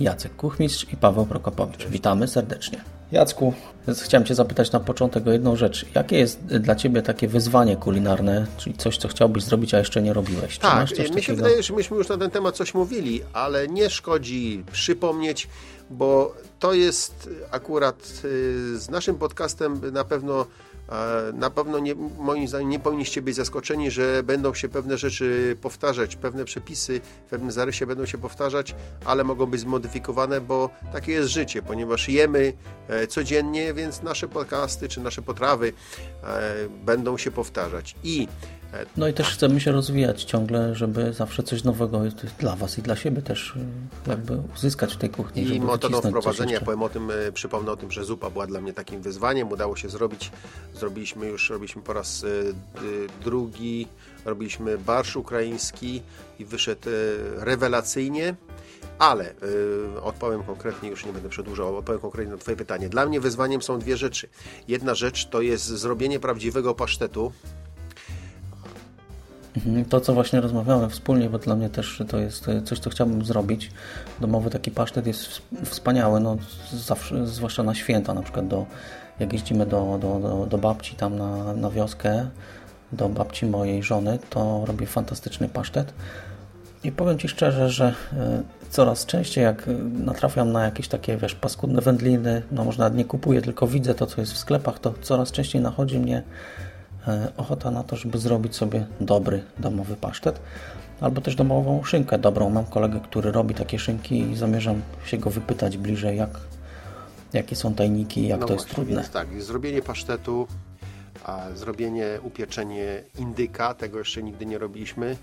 Jacek Kuchmistrz i Paweł Prokopowicz. Witamy serdecznie. Jacku, chciałem Cię zapytać na początek o jedną rzecz. Jakie jest dla Ciebie takie wyzwanie kulinarne, czyli coś, co chciałbyś zrobić, a jeszcze nie robić? Czy Tak, coś mi się takiego? wydaje, że myśmy już na ten temat coś mówili, ale nie szkodzi przypomnieć, bo to jest akurat y, z naszym podcastem na pewno e, na pewno nie, moim zdaniem nie powinniście być zaskoczeni, że będą się pewne rzeczy powtarzać, pewne przepisy w pewnym zarysie będą się powtarzać, ale mogą być zmodyfikowane, bo takie jest życie, ponieważ jemy e, codziennie, więc nasze podcasty czy nasze potrawy e, będą się powtarzać. I No i też chcemy się rozwijać ciągle, żeby zawsze coś nowego dla Was i dla siebie też y, jakby uzyskać w tej kuchni. I metodą wprowadzenia, jeszcze. powiem o tym, e, przypomnę o tym, że zupa była dla mnie takim wyzwaniem. Udało się zrobić, zrobiliśmy już, robiliśmy po raz d- drugi, robiliśmy barsz ukraiński i wyszedł rewelacyjnie. Ale odpowiem konkretnie, już nie będę przedłużał, odpowiem konkretnie na Twoje pytanie. Dla mnie wyzwaniem są dwie rzeczy. Jedna rzecz to jest zrobienie prawdziwego pasztetu, To, co właśnie rozmawiamy wspólnie, bo dla mnie też to jest coś, co chciałbym zrobić. Domowy taki pasztet jest ws- wspaniały, no, zawsze, zwłaszcza na święta, na przykład do, jak jeździmy do, do, do, do babci tam na, na wioskę, do babci mojej żony, to robię fantastyczny pasztet. I powiem Ci szczerze, że y, coraz częściej jak y, natrafiam na jakieś takie, wiesz, paskudne wędliny, no może nawet nie kupuję, tylko widzę to, co jest w sklepach, to coraz częściej nachodzi mnie e, ochota na to, żeby zrobić sobie dobry domowy pasztet. Albo też domową szynkę dobrą. Mam kolegę, który robi takie szynki i zamierzam się go wypytać bliżej, jak, jakie są tajniki, jak No to jest właśnie, trudne. Więc tak, zrobienie pasztetu, a zrobienie, upieczenie indyka, tego jeszcze nigdy nie robiliśmy.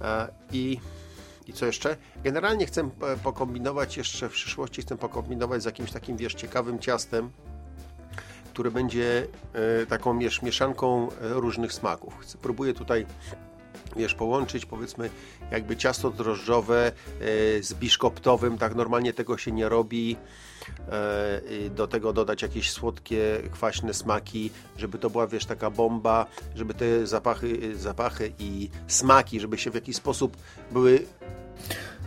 E, I, I co jeszcze? Generalnie chcę e, pokombinować jeszcze w przyszłości, chcę pokombinować z jakimś takim, wiesz, ciekawym ciastem, które będzie e, taką wiesz, mieszanką e, różnych smaków. Próbuję tutaj wiesz, połączyć powiedzmy jakby ciasto drożdżowe e, z biszkoptowym, tak normalnie tego się nie robi. Do tego dodać jakieś słodkie, kwaśne smaki, żeby to była, wiesz, taka bomba, żeby te zapachy, zapachy i smaki, żeby się w jakiś sposób były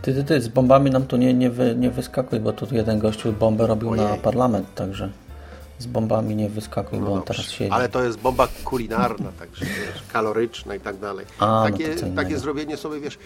Ty, ty, ty, z bombami nam tu nie, nie, wy, nie wyskakuj, bo tu jeden gościu bombę robił na Ojej. parlament, także z bombami nie wyskakuj, bo on No dobrze. teraz siedzi. Ale to jest bomba kulinarna, także wiesz, kaloryczna i tak dalej. A, no takie, innego. takie zrobienie sobie, wiesz,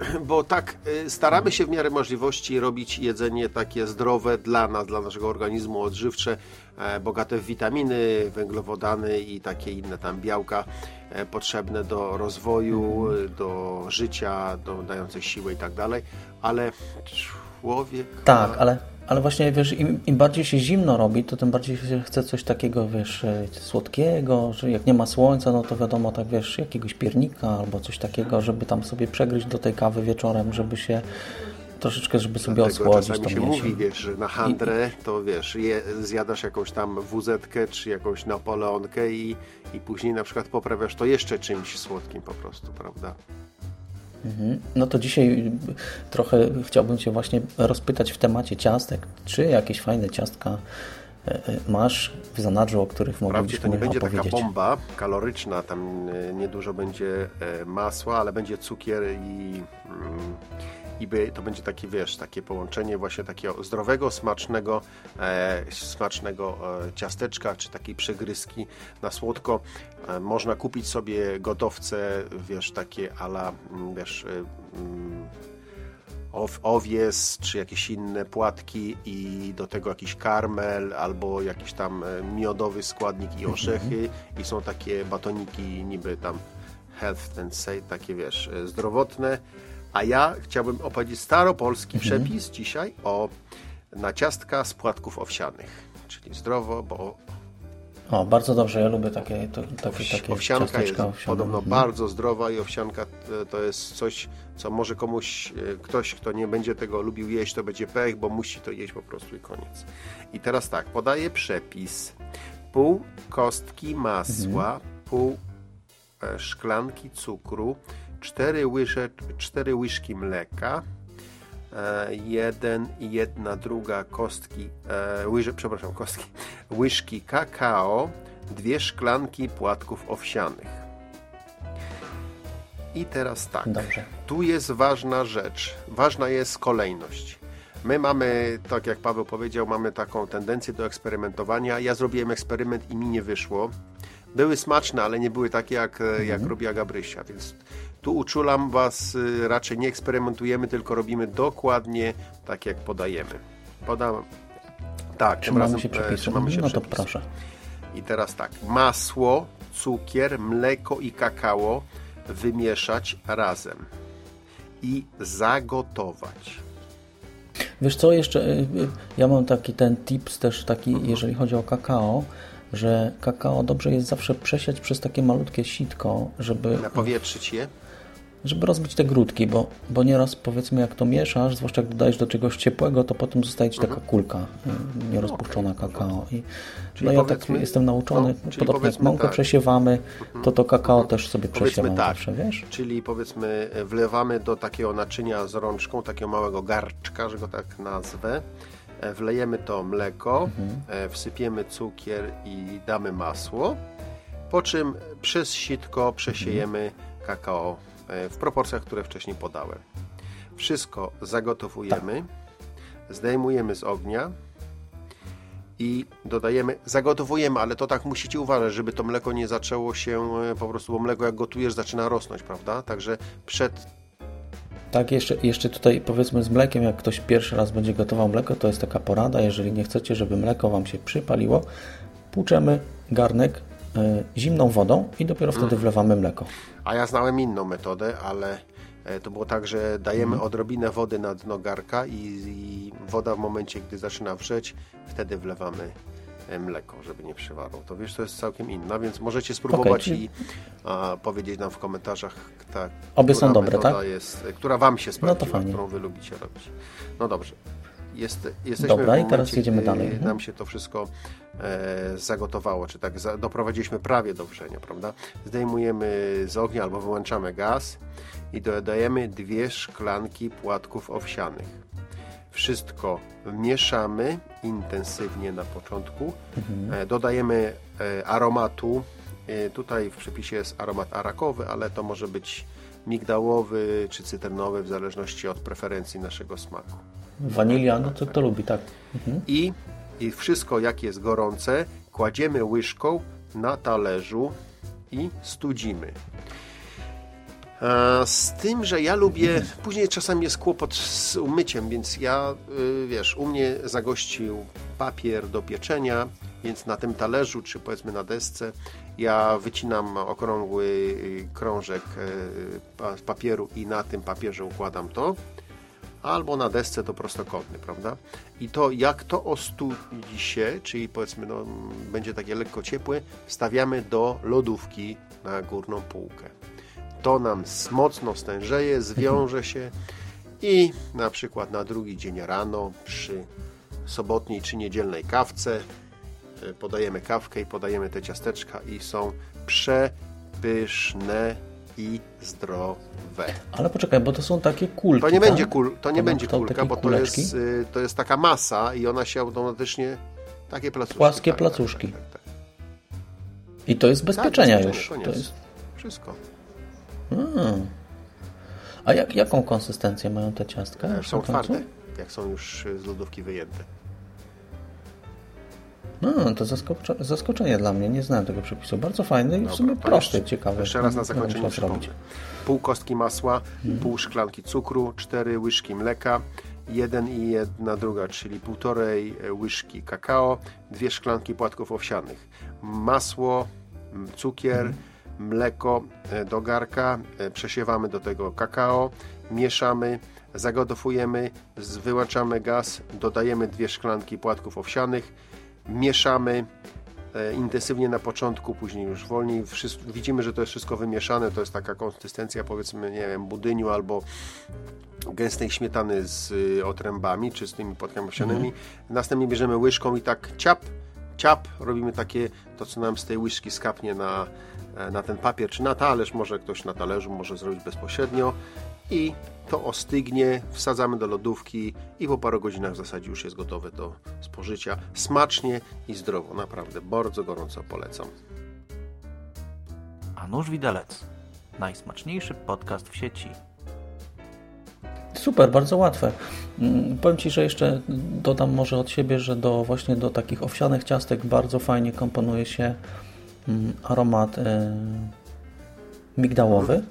bo tak y, staramy się w miarę możliwości robić jedzenie takie zdrowe dla nas, dla naszego organizmu, odżywcze, e, bogate w witaminy, węglowodany i takie inne tam białka e, potrzebne do rozwoju, Mhm. do życia, do dających siłę i tak dalej, ale człowiek Tak, ale, ale właśnie wiesz, im, im bardziej się zimno robi, to tym bardziej się chce coś takiego, wiesz, e, słodkiego, że jak nie ma słońca, no to wiadomo, tak wiesz, jakiegoś piernika albo coś takiego, żeby tam sobie przegryźć do tej kawy wieczorem, żeby się troszeczkę, żeby sobie Dlatego osłodzić czasami się jesień. mówi, wiesz, że na handrę to wiesz, je, zjadasz jakąś tam wuzetkę czy jakąś napoleonkę i, i później na przykład poprawiasz to jeszcze czymś słodkim po prostu, prawda? Mhm. No to dzisiaj trochę chciałbym Cię właśnie rozpytać w temacie ciastek. Czy jakieś fajne ciastka e, e, masz w zanadrzu, o których moglibyśmy to nie będzie taka opowiedzieć? bomba kaloryczna, tam e, niedużo będzie masła, ale będzie cukier i, mm, i by, to będzie takie, wiesz, takie połączenie właśnie takiego zdrowego, smacznego, e, smacznego e, ciasteczka, czy takiej przegryzki na słodko. E, można kupić sobie gotowce, wiesz, takie ala, mm, wiesz, e, mm, ow, owies, czy jakieś inne płatki i do tego jakiś karmel albo jakiś tam e, miodowy składnik i orzechy i są takie batoniki niby tam health and say, takie wiesz, e, zdrowotne. A ja chciałbym opowiedzieć staropolski przepis dzisiaj o na ciastka z płatków owsianych, czyli zdrowo, bo O, bardzo dobrze, ja lubię takie, to, takie, takie Owsianka jest owsiane. podobno Mhm. bardzo zdrowa i owsianka e, to jest coś, co może komuś, e, ktoś, kto nie będzie tego lubił jeść, to będzie pech, bo musi to jeść po prostu i koniec. I teraz tak, podaję przepis. Pół kostki masła, pół e, szklanki cukru, cztery, łyże, cztery łyżki mleka, e, jeden i jedna druga kostki, e, łyże, przepraszam, kostki, łyżki kakao, dwie szklanki płatków owsianych. I teraz tak. Dobrze. Tu jest ważna rzecz. Ważna jest kolejność. My mamy, tak jak Paweł powiedział, mamy taką tendencję do eksperymentowania. Ja zrobiłem eksperyment i mi nie wyszło. Były smaczne, ale nie były takie, jak, jak robiła Gabrysia, więc tu uczulam Was, y, raczej nie eksperymentujemy, tylko robimy dokładnie tak, jak podajemy. Podam. Tak, Trzymamy razem się e, przepisu. trzymamy się no to przepisu. proszę. I teraz tak, masło, cukier, mleko i kakao wymieszać razem i zagotować. Wiesz co, jeszcze ja mam taki ten tips też taki, Mhm. jeżeli chodzi o kakao, że kakao dobrze jest zawsze przesiać przez takie malutkie sitko, żeby, Napowietrzyć je. żeby rozbić te grudki, bo, bo nieraz powiedzmy jak to mieszasz, zwłaszcza jak dodajesz do czegoś ciepłego, to potem zostaje ci taka kulka y, nierozpuszczona kakao. I, Mhm. Czyli no ja tak jestem nauczony, no, podobnie jak mąkę tak. przesiewamy, to to kakao też sobie Powiedzmy przesiewam tak, zawsze, wiesz? czyli powiedzmy wlewamy do takiego naczynia z rączką, takiego małego garczka, że go tak nazwę. E, Wlejemy to mleko, e, wsypiemy cukier i damy masło, po czym przez sitko przesiejemy kakao e, w proporcjach, które wcześniej podałem. Wszystko zagotowujemy, zdejmujemy z ognia i dodajemy, zagotowujemy, ale to tak musicie uważać, żeby to mleko nie zaczęło się po prostu, bo mleko jak gotujesz zaczyna rosnąć, prawda? Także przed Tak, jeszcze, jeszcze tutaj powiedzmy z mlekiem, jak ktoś pierwszy raz będzie gotował mleko, to jest taka porada, jeżeli nie chcecie, żeby mleko Wam się przypaliło, płuczemy garnek e, zimną wodą i dopiero Mhm. wtedy wlewamy mleko. A ja znałem inną metodę, ale e, to było tak, że dajemy odrobinę wody na dno garka i, i woda w momencie, gdy zaczyna wrzeć, wtedy wlewamy mleko, żeby nie przywarło. To wiesz, to jest całkiem inna, więc możecie spróbować czyli- i a, powiedzieć nam w komentarzach, ta, Obie która są dobre, tak? jest, e, która Wam się sprawdziła, fajnie. którą Wy lubicie robić. No dobrze. Jest, jesteśmy Dobra, w i momencie, teraz jedziemy gdy dalej. Mhm. Nam się to wszystko e, zagotowało, czy tak za, doprowadziliśmy prawie do wrzenia, prawda? Zdejmujemy z ognia albo wyłączamy gaz i dodajemy dwie szklanki płatków owsianych. Wszystko mieszamy intensywnie na początku. Mhm. E, dodajemy e, aromatu. E, tutaj w przepisie jest aromat arakowy, ale to może być migdałowy czy cytrynowy, w zależności od preferencji naszego smaku. Wanilia, no to, to lubi, tak. Mhm. I, I wszystko, jak jest gorące, kładziemy łyżką na talerzu i studzimy. E, Z tym, że ja lubię, później czasami jest kłopot z umyciem, więc ja, y, wiesz, u mnie zagościł papier do pieczenia, więc na tym talerzu, czy powiedzmy na desce, ja wycinam okrągły y, krążek y, pa- papieru i na tym papierze układam to albo na desce to prostokątny, prawda? I to jak to ostudzi się, czyli powiedzmy no, będzie takie lekko ciepłe, stawiamy do lodówki na górną półkę. To nam mocno stężeje, zwiąże się i na przykład na drugi dzień rano przy sobotniej czy niedzielnej kawce e, podajemy kawkę i podajemy te ciasteczka i są przepyszne i zdrowe. Ale poczekaj, bo to są takie kulki, To nie tak? będzie, kul, to nie ma będzie kulka, bo to jest, y, to jest taka masa i ona się automatycznie takie placuszki. Płaskie tak, placuszki. Tak, tak, tak, tak. I to jest bez pieczenia bezpieczenie, już. koniec. To jest... Wszystko. A jak, jaką konsystencję mają te ciastka? E, Są twarde, jak są już y, z lodówki wyjęte. No, to zaskocze, zaskoczenie dla mnie. Nie znałem tego przepisu. Bardzo fajny i w sumie prosty, jeszcze- ciekawy. Jeszcze raz na zakończenie przypomnę. Pół kostki masła, pół szklanki cukru, cztery łyżki mleka, jeden i jedna druga, czyli półtorej e, łyżki kakao, dwie szklanki płatków owsianych, masło, cukier. Mleko e, do garka, e, przesiewamy do tego kakao, mieszamy, zagotowujemy, z- wyłączamy gaz, dodajemy dwie szklanki płatków owsianych, mieszamy, e, intensywnie na początku, później już wolniej. Wszystko, widzimy, że to jest wszystko wymieszane, to jest taka konsystencja powiedzmy, nie wiem, budyniu albo gęstej śmietany z otrębami, czy z tymi płatkami owsianymi. Następnie bierzemy łyżką i tak ciap, ciap, robimy takie, to co nam z tej łyżki skapnie na, na ten papier, czy na talerz, może ktoś na talerzu może zrobić bezpośrednio i to ostygnie, wsadzamy do lodówki i po paru godzinach w zasadzie już jest gotowe do spożycia. Smacznie i zdrowo, naprawdę bardzo gorąco polecam. A nóż widelec. Najsmaczniejszy podcast w sieci. Super, bardzo łatwe. Mm, Powiem Ci, że jeszcze dodam może od siebie, że do właśnie do takich owsianych ciastek bardzo fajnie komponuje się aromat e, migdałowy.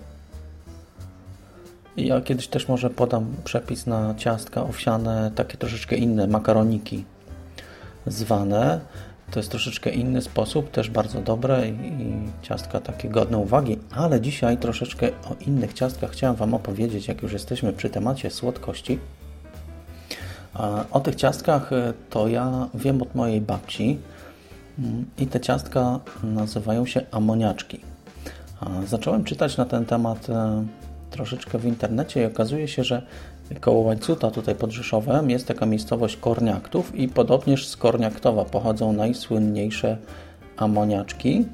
Ja kiedyś też może podam przepis na ciastka owsiane, takie troszeczkę inne, makaroniki zwane. To jest troszeczkę inny sposób, też bardzo dobre i, ciastka takie godne uwagi, ale dzisiaj troszeczkę o innych ciastkach chciałem Wam opowiedzieć, jak już jesteśmy przy temacie słodkości. O tych ciastkach e, to ja wiem od mojej babci mm, i te ciastka nazywają się amoniaczki. Zacząłem czytać na ten temat e, troszeczkę w internecie i okazuje się, że koło Łańcuta tutaj pod Rzeszowem jest taka miejscowość Korniaktów i podobnież z Korniaktowa pochodzą najsłynniejsze amoniaczki,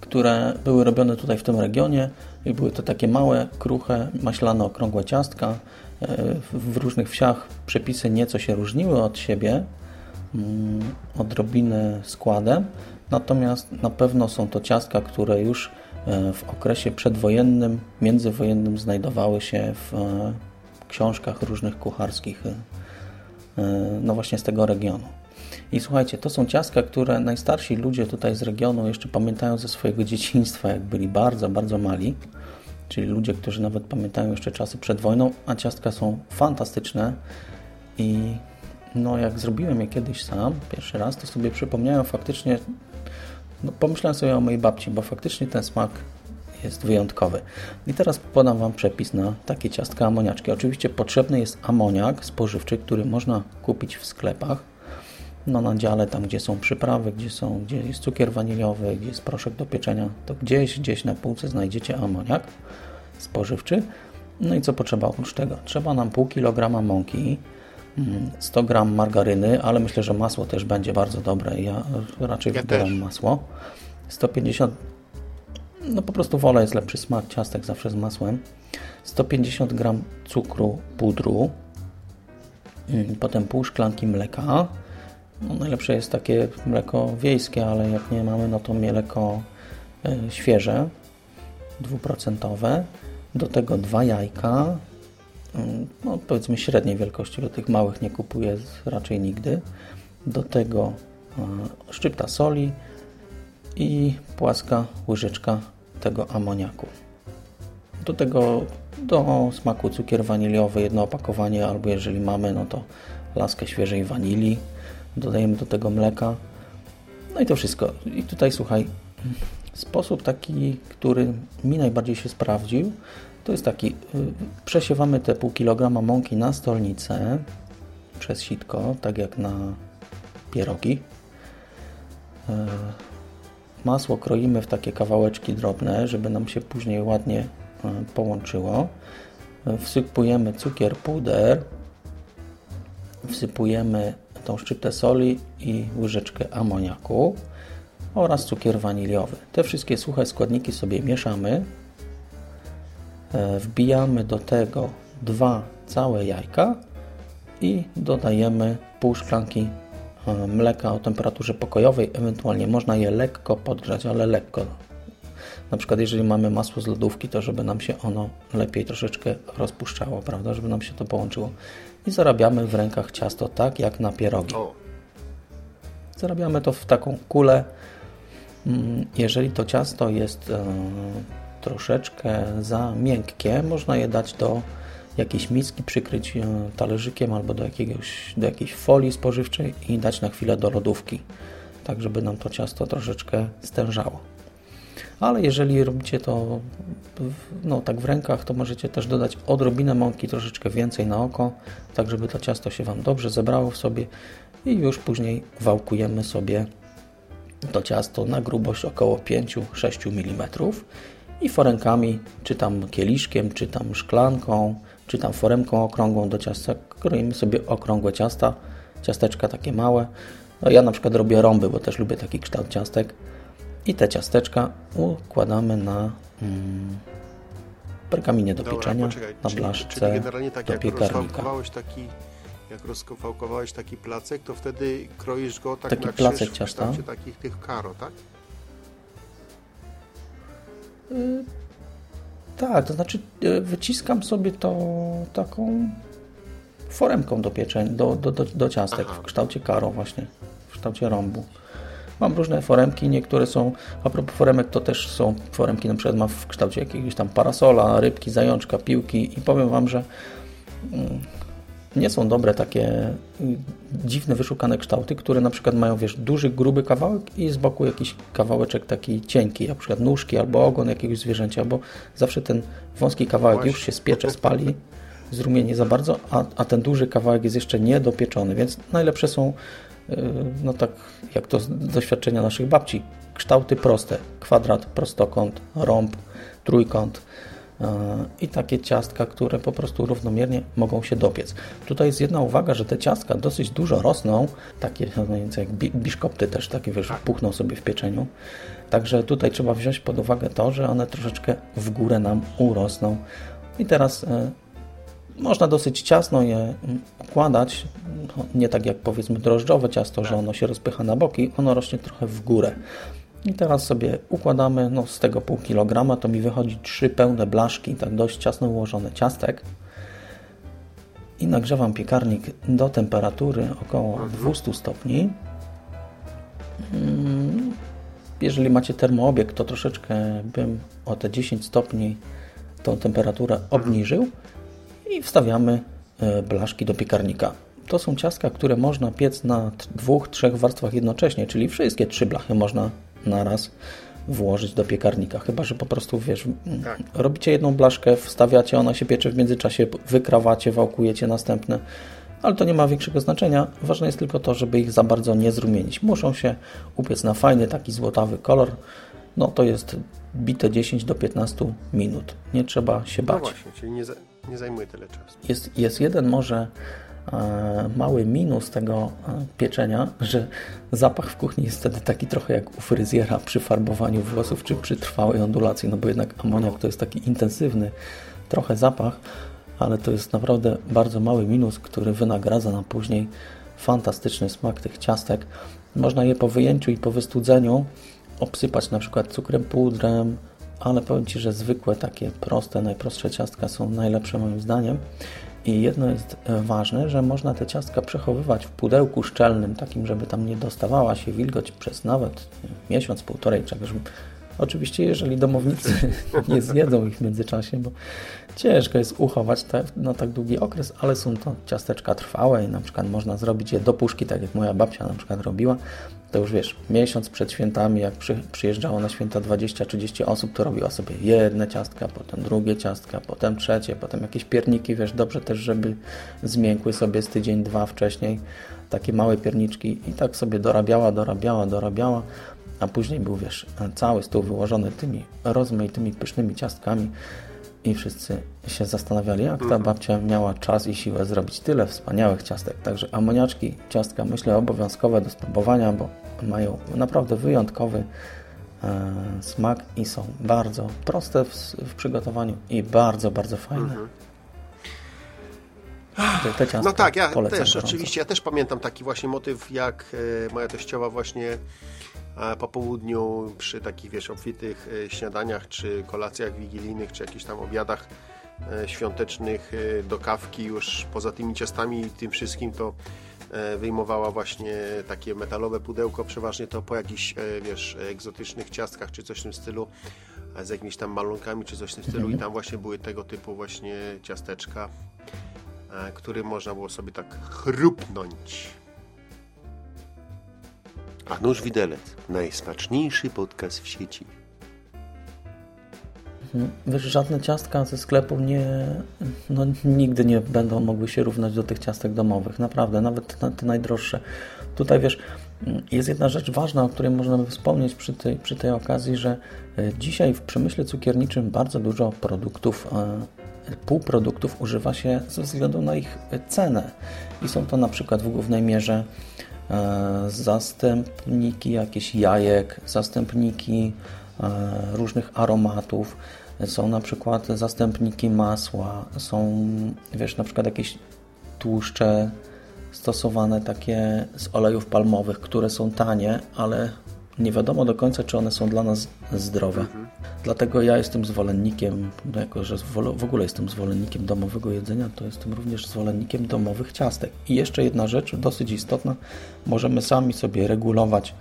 które były robione tutaj w tym regionie i były to takie małe, kruche, maślane, okrągłe ciastka. E, W różnych wsiach przepisy nieco się różniły od siebie, mm, odrobinę składem, natomiast na pewno są to ciastka, które już e, w okresie przedwojennym, międzywojennym znajdowały się w e, książkach różnych kucharskich, e, no właśnie z tego regionu. I słuchajcie, to są ciastka, które najstarsi ludzie tutaj z regionu jeszcze pamiętają ze swojego dzieciństwa, jak byli bardzo, bardzo mali. Czyli ludzie, którzy nawet pamiętają jeszcze czasy przed wojną, a ciastka są fantastyczne. I no, jak zrobiłem je kiedyś sam, pierwszy raz, to sobie przypomniałem faktycznie, no, pomyślałem sobie o mojej babci, bo faktycznie ten smak jest wyjątkowy. I teraz podam Wam przepis na takie ciastka amoniaczki. Oczywiście potrzebny jest amoniak spożywczy, który można kupić w sklepach. No na dziale, tam gdzie są przyprawy, gdzie, są, gdzie jest cukier waniliowy, gdzie jest proszek do pieczenia, to gdzieś, gdzieś na półce znajdziecie amoniak spożywczy. No i co potrzeba oprócz tego? Trzeba nam pół kilograma mąki, 100 gram margaryny, ale myślę, że masło też będzie bardzo dobre. Ja raczej Ja wybieram też. masło. 150 no po prostu wolę jest lepszy smak ciastek zawsze z masłem. 150 gram cukru pudru, Mm, potem pół szklanki mleka. No, najlepsze jest takie mleko wiejskie, ale jak nie mamy, no to mleko e, świeże, dwuprocentowe. Do tego dwa jajka, no powiedzmy średniej wielkości, bo tych małych nie kupuję raczej nigdy. Do tego e, szczypta soli i płaska łyżeczka tego amoniaku. Do tego do smaku cukier waniliowy, jedno opakowanie, albo jeżeli mamy, no to laskę świeżej wanilii. Dodajemy do tego mleka. No i to wszystko. I tutaj słuchaj, sposób taki, który mi najbardziej się sprawdził, to jest taki, y, przesiewamy te pół kilograma mąki na stolnicę przez sitko, tak jak na pierogi. E, Masło kroimy w takie kawałeczki drobne, żeby nam się później ładnie e, połączyło. E, Wsypujemy cukier puder, wsypujemy tą szczyptę soli i łyżeczkę amoniaku oraz cukier waniliowy. Te wszystkie suche składniki sobie mieszamy. E, Wbijamy do tego dwa całe jajka i dodajemy pół szklanki e, mleka o temperaturze pokojowej. Ewentualnie można je lekko podgrzać, ale lekko. Na przykład jeżeli mamy masło z lodówki, to żeby nam się ono lepiej troszeczkę rozpuszczało, prawda, żeby nam się to połączyło. I zarabiamy w rękach ciasto tak jak na pierogi. Zarabiamy to w taką kulę. Mm, Jeżeli to ciasto jest e, troszeczkę za miękkie, można je dać do jakiejś miski, przykryć e, talerzykiem albo do, jakiegoś, do jakiejś folii spożywczej i dać na chwilę do lodówki, tak żeby nam to ciasto troszeczkę stężało. Ale jeżeli robicie to no, tak w rękach, to możecie też dodać odrobinę mąki, troszeczkę więcej na oko, tak żeby to ciasto się Wam dobrze zebrało w sobie i już później wałkujemy sobie to ciasto na grubość około 5-6 mm i foremkami, czy tam kieliszkiem, czy tam szklanką, czy tam foremką okrągłą do ciasta, kroimy sobie okrągłe ciasta, ciasteczka takie małe. No ja na przykład robię rąby, bo też lubię taki kształt ciastek. I te ciasteczka układamy na mm, pergaminie do Dobra, pieczenia, poczekaj, na czyli, blaszce czyli generalnie tak do jak piekarnika. taki jak rozwałkowałeś taki placek, to wtedy kroisz go tak Taki na placek krzyż ciasta. takich tych karo, tak? Tak, to znaczy e, wyciskam sobie to taką foremką do pieczenia, do, do, do, do ciastek Aha. w kształcie karo właśnie, w kształcie rąbu. Mam różne foremki, niektóre są, a propos foremek, to też są foremki, na przykład mam w kształcie jakiegoś tam parasola, rybki, zajączka, piłki i powiem Wam, że mm, nie są dobre takie y, dziwne, wyszukane kształty, które na przykład mają, wiesz, duży, gruby kawałek i z boku jakiś kawałeczek taki cienki, na przykład nóżki albo ogon jakiegoś zwierzęcia, bo zawsze ten wąski kawałek Właśnie. już się spiecze, spali, zrumieni za bardzo, a, a ten duży kawałek jest jeszcze niedopieczony, więc najlepsze są, y, no tak jak to z doświadczenia naszych babci, kształty proste, kwadrat, prostokąt, rąb, trójkąt, i takie ciastka, które po prostu równomiernie mogą się dopiec. Tutaj jest jedna uwaga, że te ciastka dosyć dużo rosną, takie no mniej więcej jak bi- biszkopty też takie wiesz, puchną sobie w pieczeniu. Także tutaj trzeba wziąć pod uwagę to, że one troszeczkę w górę nam urosną. I teraz e, można dosyć ciasno je mm, układać, no, nie tak jak powiedzmy drożdżowe ciasto, że ono się rozpycha na boki, ono rośnie trochę w górę. I teraz sobie układamy, no z tego pół kilograma to mi wychodzi trzy pełne blaszki, tak dość ciasno ułożone ciastek. I nagrzewam piekarnik do temperatury około 200 stopni. Mm, Jeżeli macie termoobieg, to troszeczkę bym o te 10 stopni tą temperaturę obniżył i wstawiamy e, blaszki do piekarnika. To są ciastka, które można piec na dwóch, trzech warstwach jednocześnie, czyli wszystkie trzy blachy można naraz włożyć do piekarnika. Chyba, że po prostu wiesz, m, Tak. robicie jedną blaszkę, wstawiacie, ona się piecze w międzyczasie, wykrawacie, wałkujecie następne. Ale to nie ma większego znaczenia. Ważne jest tylko to, żeby ich za bardzo nie zrumienić. Muszą się upiec na fajny, taki złotawy kolor. No to jest bite 10 do 15 minut. Nie trzeba się No bać. właśnie, czyli nie, za, nie zajmuje tyle czasu. Jest, jest jeden może mały minus tego e, pieczenia, że zapach w kuchni jest wtedy taki trochę jak u fryzjera przy farbowaniu włosów czy przy trwałej ondulacji, no bo jednak amoniak to jest taki intensywny trochę zapach, ale to jest naprawdę bardzo mały minus, który wynagradza nam później fantastyczny smak tych ciastek. Można je po wyjęciu i po wystudzeniu obsypać na przykład cukrem, pudrem, ale powiem Ci, że zwykłe takie proste, najprostsze ciastka są najlepsze moim zdaniem. I jedno jest e, ważne, że można te ciastka przechowywać w pudełku szczelnym, takim, żeby tam nie dostawała się wilgoć przez nawet miesiąc, półtorej, czegoś. Oczywiście, jeżeli domownicy nie zjedzą ich w międzyczasie, bo ciężko jest uchować te na tak długi okres, ale są to ciasteczka trwałe i na przykład można zrobić je do puszki, tak jak moja babcia na przykład robiła. To już wiesz, miesiąc przed świętami, jak przy, przyjeżdżało na święta 20-30 osób, to robiła sobie jedne ciastka, potem drugie ciastka, potem trzecie, potem jakieś pierniki, wiesz, dobrze też, żeby zmiękły sobie z tydzień, dwa wcześniej, takie małe pierniczki i tak sobie dorabiała, dorabiała, dorabiała, a później był, wiesz, cały stół wyłożony tymi rozmaitymi, pysznymi ciastkami i wszyscy się zastanawiali, jak ta babcia miała czas i siłę zrobić tyle wspaniałych ciastek. Także amoniaczki, ciastka, myślę, obowiązkowe do spróbowania, bo mają naprawdę wyjątkowy e, smak i są bardzo proste w, w przygotowaniu i bardzo, bardzo fajne. Te ciastka No tak, ja też gorąco. oczywiście, ja też pamiętam taki właśnie motyw, jak e, moja teściowa właśnie po południu przy takich, wiesz, obfitych e, śniadaniach, czy kolacjach wigilijnych, czy jakichś tam obiadach e, świątecznych e, do kawki już poza tymi ciastami i tym wszystkim, to wyjmowała właśnie takie metalowe pudełko, przeważnie to po jakichś, wiesz, egzotycznych ciastkach, czy coś w tym stylu, z jakimiś tam malunkami, czy coś w tym stylu i tam właśnie były tego typu właśnie ciasteczka e, który można było sobie tak chrupnąć. A nóż widelec, najsmaczniejszy podcast w sieci. Wiesz, żadne ciastka ze sklepu nie, no, nigdy nie będą mogły się równać do tych ciastek domowych. Naprawdę, nawet te, te najdroższe. Tutaj wiesz, jest jedna rzecz ważna, o której można wspomnieć przy tej, przy tej okazji, że e, dzisiaj w przemyśle cukierniczym bardzo dużo produktów, e, półproduktów używa się ze względu na ich cenę. I są to na przykład w głównej mierze zastępniki jakichś jajek, zastępniki różnych aromatów, są na przykład zastępniki masła, są wiesz, na przykład jakieś tłuszcze stosowane takie z olejów palmowych, które są tanie, ale nie wiadomo do końca, czy one są dla nas zdrowe. Mhm. Dlatego ja jestem zwolennikiem, jako że w ogóle jestem zwolennikiem domowego jedzenia, to jestem również zwolennikiem domowych ciastek. I jeszcze jedna rzecz, dosyć istotna, możemy sami sobie regulować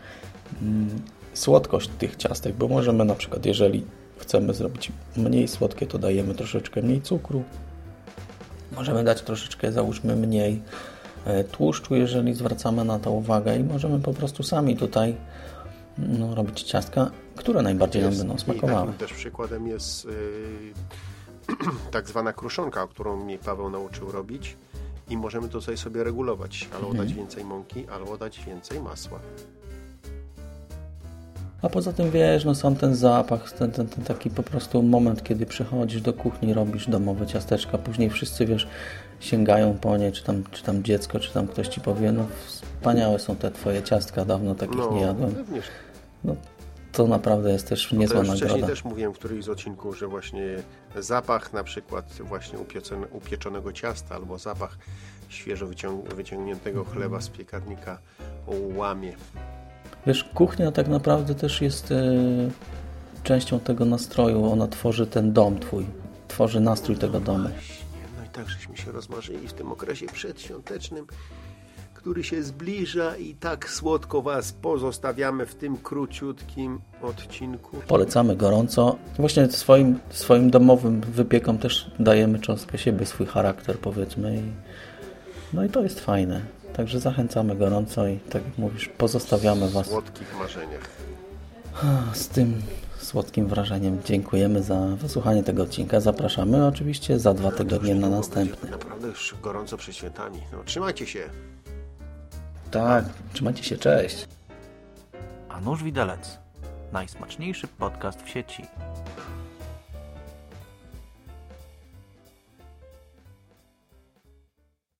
mm, słodkość tych ciastek, bo możemy na przykład, jeżeli chcemy zrobić mniej słodkie, to dajemy troszeczkę mniej cukru. Możemy dać troszeczkę, załóżmy, mniej e, tłuszczu, jeżeli zwracamy na to uwagę i możemy po prostu sami tutaj no, robić ciastka, które najbardziej jest, nam będą smakowały. I takim też przykładem jest yy, tak zwana kruszonka, którą mnie Paweł nauczył robić i możemy tutaj sobie regulować, albo mhm. dać więcej mąki, albo dać więcej masła. A poza tym wiesz, no sam ten zapach, ten, ten, ten taki po prostu moment, kiedy przychodzisz do kuchni, robisz domowe ciasteczka, później wszyscy wiesz, sięgają po nie, czy tam, czy tam dziecko, czy tam ktoś ci powie, no wspaniałe są te twoje ciastka, dawno takich no, nie jadłem. No, to naprawdę jest też niezła no to nagroda. Wcześniej też mówiłem w którymś z odcinków, że właśnie zapach na przykład właśnie upieczonego ciasta albo zapach świeżo wyciągniętego chleba z piekarnika łamie Wiesz, kuchnia tak naprawdę też jest e, częścią tego nastroju. Ona tworzy ten dom twój. Tworzy nastrój tego domu. No i tak żeśmy się rozmarzyli w tym okresie przedświątecznym, który się zbliża i tak słodko Was pozostawiamy w tym króciutkim odcinku. Polecamy gorąco. Właśnie swoim, swoim domowym wypiekom też dajemy cząstkę siebie, swój charakter powiedzmy. No i to jest fajne. Także zachęcamy gorąco i tak jak mówisz, pozostawiamy Was. W słodkich marzeniach. Z tym słodkim wrażeniem dziękujemy za wysłuchanie tego odcinka. Zapraszamy oczywiście za dwa tygodnie na następny. Naprawdę już gorąco przed świętami. No, trzymajcie się. Tak, trzymajcie się, cześć. A nóż widelec. Najsmaczniejszy podcast w sieci.